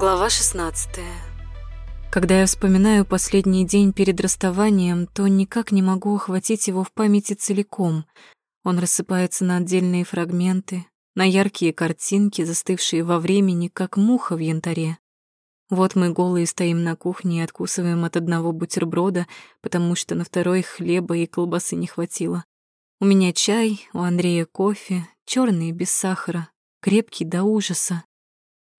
Глава 16. Когда я вспоминаю последний день перед расставанием, то никак не могу охватить его в памяти целиком. Он рассыпается на отдельные фрагменты, на яркие картинки, застывшие во времени, как муха в янтаре. Вот мы голые стоим на кухне и откусываем от одного бутерброда, потому что на второй хлеба и колбасы не хватило. У меня чай, у Андрея кофе, черный, без сахара, крепкий до ужаса.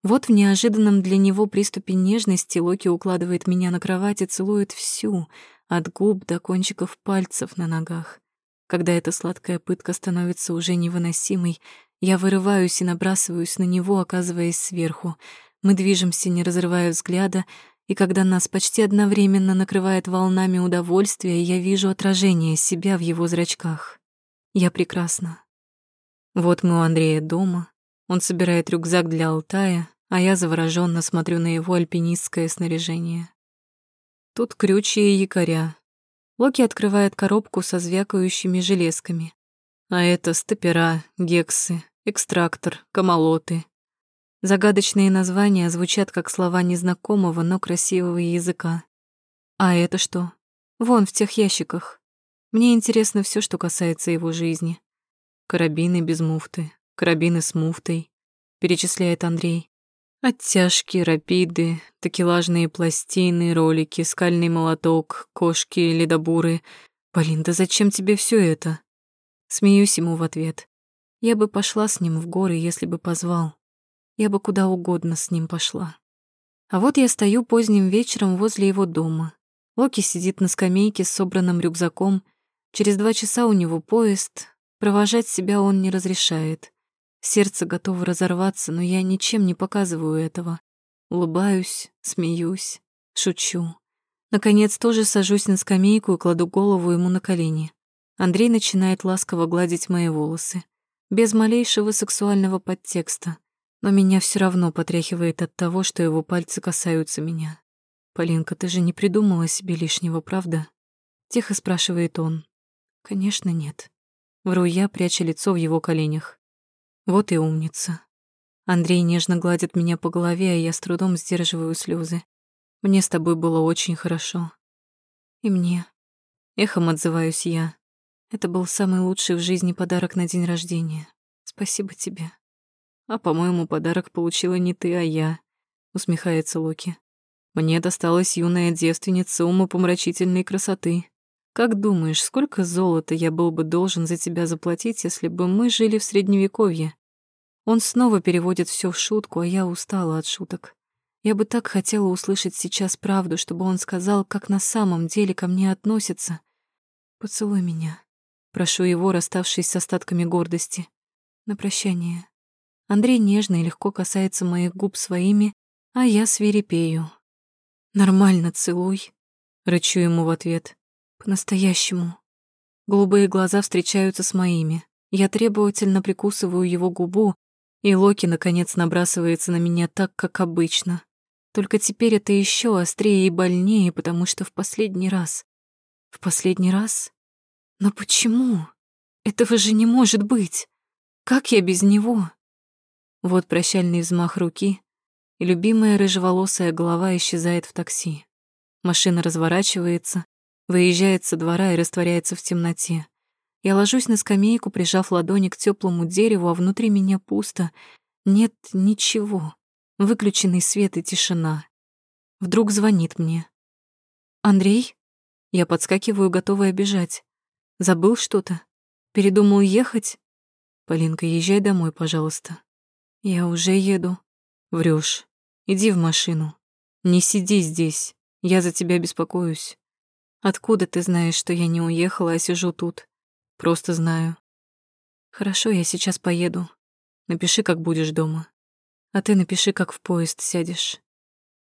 Вот в неожиданном для него приступе нежности Локи укладывает меня на кровать и целует всю, от губ до кончиков пальцев на ногах. Когда эта сладкая пытка становится уже невыносимой, я вырываюсь и набрасываюсь на него, оказываясь сверху. Мы движемся, не разрывая взгляда, и когда нас почти одновременно накрывает волнами удовольствия, я вижу отражение себя в его зрачках. Я прекрасна. Вот мы у Андрея дома, он собирает рюкзак для Алтая, а я завороженно смотрю на его альпинистское снаряжение. Тут крючи и якоря. Локи открывает коробку со звякающими железками. А это стопера, гексы, экстрактор, камолоты. Загадочные названия звучат как слова незнакомого, но красивого языка. А это что? Вон в тех ящиках. Мне интересно все, что касается его жизни. Карабины без муфты, карабины с муфтой, перечисляет Андрей. Оттяжки, рапиды, такелажные пластины, ролики, скальный молоток, кошки, ледобуры. Полин, да зачем тебе все это? Смеюсь ему в ответ. Я бы пошла с ним в горы, если бы позвал. Я бы куда угодно с ним пошла. А вот я стою поздним вечером возле его дома. Локи сидит на скамейке с собранным рюкзаком. Через два часа у него поезд. Провожать себя он не разрешает. Сердце готово разорваться, но я ничем не показываю этого. Улыбаюсь, смеюсь, шучу. Наконец тоже сажусь на скамейку и кладу голову ему на колени. Андрей начинает ласково гладить мои волосы, без малейшего сексуального подтекста, но меня все равно потряхивает от того, что его пальцы касаются меня. «Полинка, ты же не придумала себе лишнего, правда?» Тихо спрашивает он. «Конечно, нет». Вру я, пряча лицо в его коленях. Вот и умница. Андрей нежно гладит меня по голове, а я с трудом сдерживаю слезы. Мне с тобой было очень хорошо. И мне. Эхом отзываюсь я. Это был самый лучший в жизни подарок на день рождения. Спасибо тебе. А, по-моему, подарок получила не ты, а я, усмехается Локи. Мне досталась юная девственница умопомрачительной красоты. Как думаешь, сколько золота я был бы должен за тебя заплатить, если бы мы жили в Средневековье? Он снова переводит все в шутку, а я устала от шуток. Я бы так хотела услышать сейчас правду, чтобы он сказал, как на самом деле ко мне относится. Поцелуй меня. Прошу его, расставшись с остатками гордости. На прощание. Андрей нежно и легко касается моих губ своими, а я свирепею. «Нормально целуй», — рычу ему в ответ. По-настоящему. Голубые глаза встречаются с моими. Я требовательно прикусываю его губу, и Локи, наконец, набрасывается на меня так, как обычно. Только теперь это еще острее и больнее, потому что в последний раз... В последний раз? Но почему? Этого же не может быть. Как я без него? Вот прощальный взмах руки, и любимая рыжеволосая голова исчезает в такси. Машина разворачивается, выезжает со двора и растворяется в темноте. Я ложусь на скамейку, прижав ладони к теплому дереву, а внутри меня пусто. Нет ничего. Выключенный свет и тишина. Вдруг звонит мне. «Андрей?» Я подскакиваю, готовая бежать. «Забыл что-то? Передумал ехать?» «Полинка, езжай домой, пожалуйста». «Я уже еду». Врешь. Иди в машину. Не сиди здесь. Я за тебя беспокоюсь». Откуда ты знаешь, что я не уехала, а сижу тут? Просто знаю. Хорошо, я сейчас поеду. Напиши, как будешь дома. А ты напиши, как в поезд сядешь.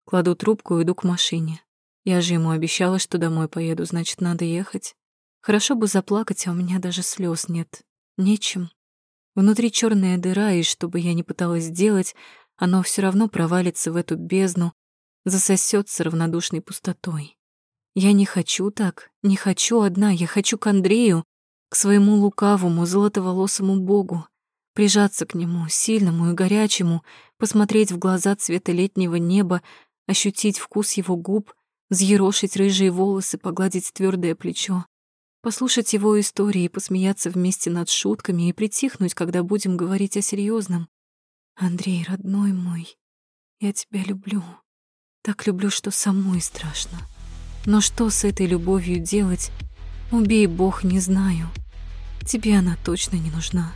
Кладу трубку и иду к машине. Я же ему обещала, что домой поеду, значит, надо ехать. Хорошо бы заплакать, а у меня даже слез нет. Нечем. Внутри черная дыра, и что бы я ни пыталась сделать, оно все равно провалится в эту бездну, засосется равнодушной пустотой. Я не хочу так, не хочу одна, я хочу к Андрею, к своему лукавому, золотоволосому богу. прижаться к нему, сильному и горячему, посмотреть в глаза цвета летнего неба, ощутить вкус его губ, взъерошить рыжие волосы, погладить твердое плечо, послушать его истории посмеяться вместе над шутками и притихнуть, когда будем говорить о серьезном. Андрей, родной мой, я тебя люблю. Так люблю, что самой страшно. Но что с этой любовью делать? Убей бог, не знаю. Тебе она точно не нужна.